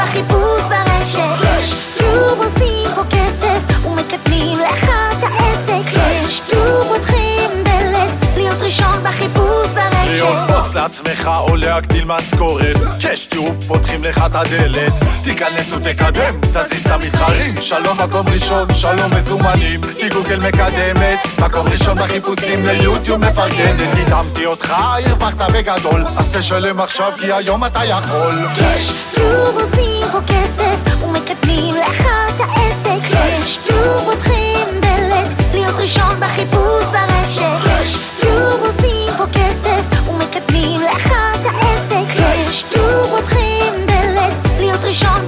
בחיפוש ברשת. קש. שוב עושים פה כסף ומקטנים לאחד העסק. קש. שוב פותחים דלת להיות ראשון בחיפוש ברשת. להיות בוס לעצמך או להגדיל משכורת. קש תראו פותחים לך את הדלת. תיכנס ותקדם תזיז את המתחרים. שלום מקום ראשון שלום מזומנים. כי גוגל מקדמת. מקום ראשון בחיפושים ליוטיוב מפרגנת. נדהמתי אותך הרווחת בגדול. אז תשלם עכשיו כי היום אתה יכול. קש.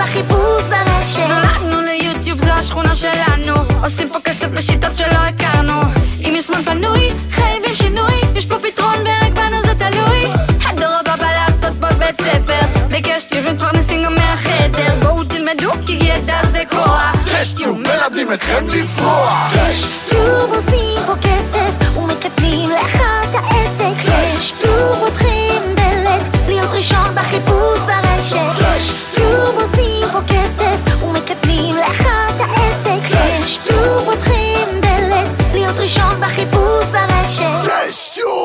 בחיפוש ברשת. נולדנו ליוטיוב, זו השכונה שלנו. עושים פה כסף בשיטות שלא הכרנו. אם יש זמן פנוי, חייבים שינוי. יש פה פתרון ורק בנו זה תלוי. הדור הבא בא לעשות פה בית ספר. ביקש וקשטיוב מתפרנסים גם מהחדר. בואו תלמדו כי ידע זה כוח. קשטיוב מלמדים אתכם לפרוח. Je ne.